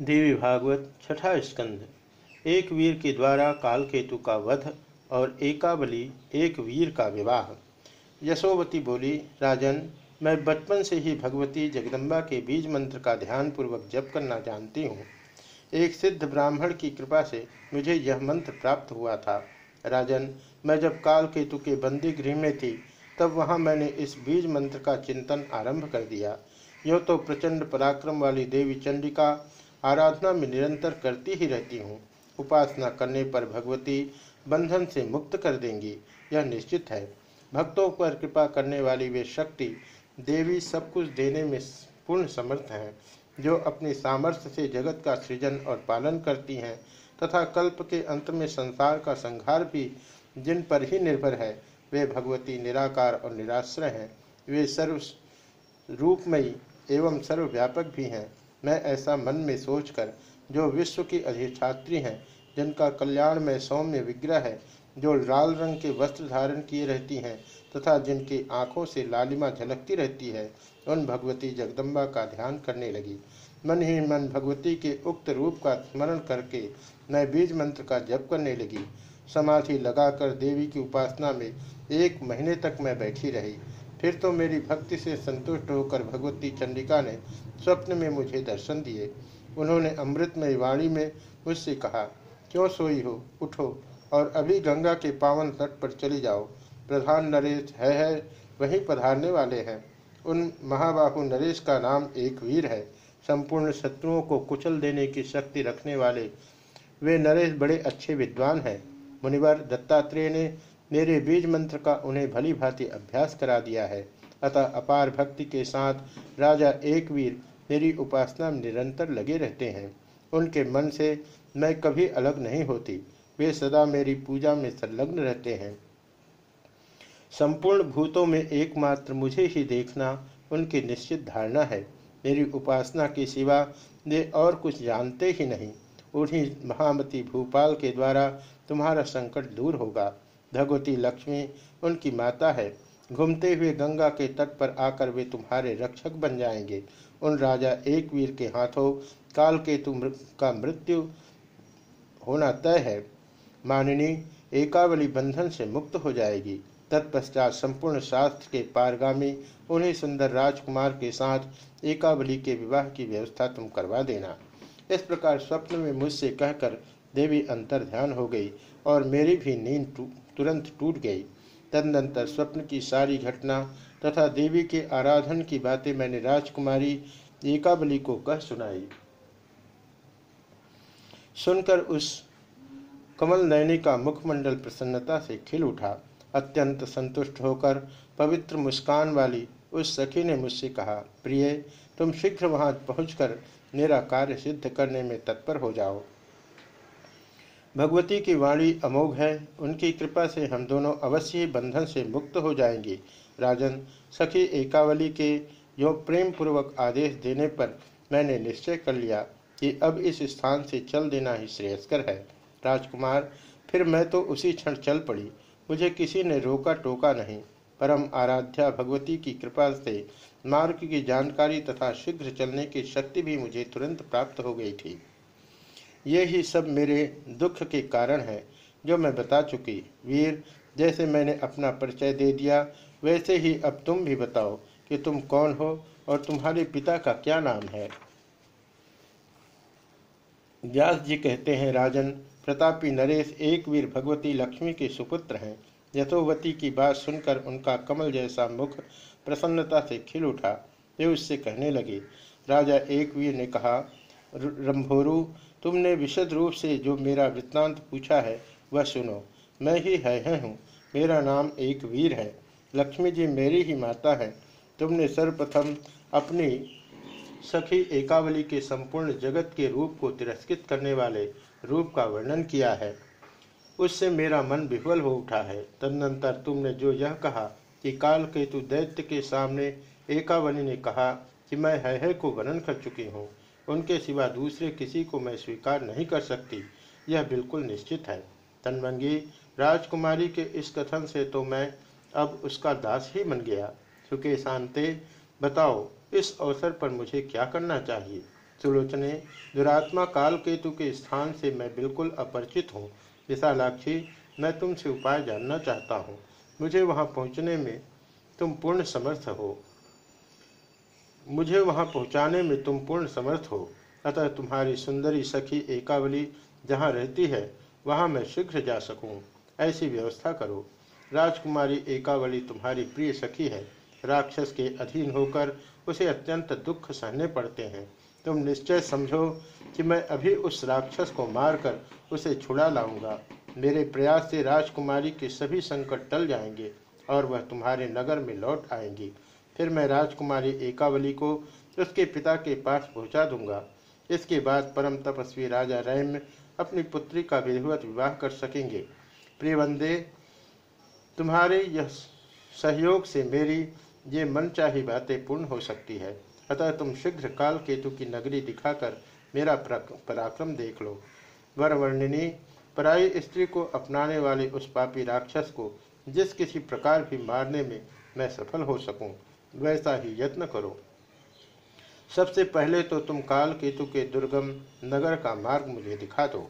देवी भागवत, छठा स्कंद। एक वीर के द्वारा कालकेतु का वध और एकावली एक वीर का विवाह। यशोवती बोली, राजन, मैं बचपन से ही भगवती जगदम्बा के बीज मंत्र का ध्यान पूर्वक जप करना जानती हूँ। एक सिद्ध ब्राह्मण की कृपा से मुझे यह मंत्र प्राप्त हुआ था। राजन, मैं जब काल केतु के बंदी गृह में थी, तब वहाँ मैंने इस बीज मंत्र का चिंतन आरंभ कर दिया। यह तो प्रचंड पराक्रम वाली देवी चंडिका आराधना में निरंतर करती ही रहती हूँ। उपासना करने पर भगवती बंधन से मुक्त कर देंगी, यह निश्चित है। भक्तों पर कृपा करने वाली वे शक्ति देवी सब कुछ देने में पूर्ण समर्थ हैं, जो अपने सामर्थ्य से जगत का सृजन और पालन करती हैं, तथा कल्प के अंत में संसार का संहार भी जिन पर ही निर्भर है, वे भगवती निराकार और निराश्रय हैं। वे सर्व रूपमयी एवं सर्वव्यापक भी हैं। मैं ऐसा मन में सोचकर, जो विश्व की अधिष्ठात्री हैं, जिनका कल्याण में सौम्य विग्रह है, जो लाल रंग के वस्त्र धारण किए रहती हैं, तथा जिनकी आँखों से लालिमा झलकती रहती है, उन भगवती जगदम्बा का ध्यान करने लगी। मन ही मन भगवती के उक्त रूप का स्मरण करके मैं बीज मंत्र का जप करने लगी। समाधि लगाकर देवी की उपासना में एक महीने तक मैं बैठी रही। फिर तो मेरी भक्ति से संतुष्ट होकर भगवती चंडिका ने स्वप्न में मुझे दर्शन दिए। उन्होंने अमृतमय वाणी में मुझसे कहा, क्यों सोई हो? उठो और अभी गंगा के पावन तट पर चली जाओ। प्रधान नरेश है है, वहीं पधारने वाले हैं। उन महाबाहु नरेश का नाम एक वीर है। संपूर्ण शत्रुओं को कुचल देने की शक्ति रखने वाले वे नरेश बड़े अच्छे विद्वान हैं। मुनिवर दत्तात्रेय ने मेरे बीज मंत्र का उन्हें भली भांति अभ्यास करा दिया है। अतः अपार भक्ति के साथ राजा एक वीर मेरी उपासना में निरंतर लगे रहते हैं। उनके मन से मैं कभी अलग नहीं होती। वे सदा मेरी पूजा में संलग्न रहते हैं। संपूर्ण भूतों में एकमात्र मुझे ही देखना उनकी निश्चित धारणा है। मेरी उपासना के सिवा वे और कुछ जानते ही नहीं। उन्हीं महामती भूपाल के द्वारा तुम्हारा संकट दूर होगा। भगवती लक्ष्मी उनकी माता है। घूमते हुए गंगा के तट पर आकर वे तुम्हारे रक्षक बन जाएँगे। उन राजा एक वीर के हाथों काल के तुम का मृत्यु होना तय है। माननी, एकावली बंधन से मुक्त हो जाएगी। तत्पश्चात संपूर्ण शास्त्र के पारगामी, उन्हें सुंदर राजकुमार के साथ एकावली के विवाह की व्यवस्था तुम करवा देना। इस प्रकार स्वप्न में मुझसे कहकर देवी अंतर ध्यान हो गई और मेरी भी नींद तुरंत टूट गई। तदनंतर स्वप्न की सारी घटना तथा देवी के आराधन की बातें मैंने राजकुमारी एकाबली को कह सुनाई। सुनकर उस कमल नयनी का मुखमंडल प्रसन्नता से खिल उठा। अत्यंत संतुष्ट होकर पवित्र मुस्कान वाली उस सखी ने मुझसे कहा, प्रिय, तुम शीघ्र वहाँ पहुंचकर मेरा कार्य सिद्ध करने में तत्पर हो जाओ। भगवती की वाणी अमोघ है, उनकी कृपा से हम दोनों अवश्य ही बंधन से मुक्त हो जाएँगे। राजन, सखी एकावली के जो प्रेम पूर्वक आदेश देने पर मैंने निश्चय कर लिया कि अब इस स्थान से चल देना ही श्रेयस्कर है। राजकुमार, फिर मैं तो उसी क्षण चल पड़ी। मुझे किसी ने रोका टोका नहीं। परम आराध्या भगवती की कृपा से मार्ग की जानकारी तथा शीघ्र चलने की शक्ति भी मुझे तुरंत प्राप्त हो गई थी। ये ही सब मेरे दुख के कारण है, जो मैं बता चुकी। वीर, जैसे मैंने अपना परिचय दे दिया, वैसे ही अब तुम भी बताओ कि तुम कौन हो और तुम्हारे पिता का क्या नाम है। व्यास जी कहते हैं, राजन, प्रतापी नरेश एक वीर भगवती लक्ष्मी के सुपुत्र हैं। यथोवती की बात सुनकर उनका कमल जैसा मुख प्रसन्नता से खिल उठा। वे उससे कहने लगे, राजा एक वीर ने कहा रंभोरु तुमने विशद रूप से जो मेरा वृत्तांत पूछा है वह सुनो। मैं ही है, है हूँ। मेरा नाम एक वीर है। लक्ष्मी जी मेरी ही माता है। तुमने सर्वप्रथम अपनी सखी एकावली के संपूर्ण जगत के रूप को तिरस्कृत करने वाले रूप का वर्णन किया है। उससे मेरा मन विह्वल हो उठा है। तदनंतर तुमने जो यह कहा कि काल केतु दैत्य के सामने एकावली ने कहा कि मैं है, है को वर्णन कर चुकी हूँ उनके सिवा दूसरे किसी को मैं स्वीकार नहीं कर सकती। यह बिल्कुल निश्चित है। तनमंगी राजकुमारी के इस कथन से तो मैं अब उसका दास ही बन गया। सुके शांते, बताओ, इस अवसर पर मुझे क्या करना चाहिए? सुलोचने, दुरात्मा काल केतु के स्थान से मैं बिल्कुल अपरिचित हूँ। विशालाक्षी, मैं तुमसे उपाय जानना चाहता हूँ। मुझे वहाँ पहुँचने में तुम पूर्ण समर्थ हो। मुझे वहाँ पहुँचाने में तुम पूर्ण समर्थ हो। अतः तुम्हारी सुंदरी सखी एकावली जहाँ रहती है, वहाँ मैं शीघ्र जा सकूँ। ऐसी व्यवस्था करो। राजकुमारी एकावली तुम्हारी प्रिय सखी है। राक्षस के अधीन होकर उसे अत्यंत दुख सहने पड़ते हैं। तुम निश्चय समझो कि मैं अभी उस राक्षस को मारकर उसे छुड़ा लाऊँगा। मेरे प्रयास से राजकुमारी के सभी संकट टल जाएँगे और वह तुम्हारे नगर में लौट आएँगी। फिर मैं राजकुमारी एकावली को उसके पिता के पास पहुँचा दूँगा। इसके बाद परम तपस्वी राजा रैम अपनी पुत्री का विधिवत विवाह कर सकेंगे। प्रियवंदे तुम्हारे यह सहयोग से मेरी ये मनचाही बातें पूर्ण हो सकती है। अतः तुम शीघ्र काल केतु की नगरी दिखाकर मेरा पराक्रम देख लो। वरवर्णिनी, पराई स्त्री को अपनाने वाले उस पापी राक्षस को जिस किसी प्रकार भी मारने में मैं सफल हो सकूँ वैसा ही यत्न करो। सबसे पहले तो तुम काल केतु के दुर्गम नगर का मार्ग मुझे दिखा दो।